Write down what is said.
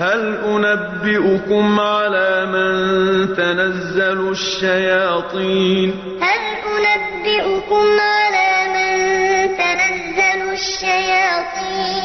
هَلْ أُنَبِّئُكُمْ عَلَىٰ مَن تَنَزَّلُ الشَّيَاطِينُ؟ هَلْ أُنَبِّئُكُمْ عَلَىٰ مَن تَنَزَّلُ الشَّيَاطِينُ؟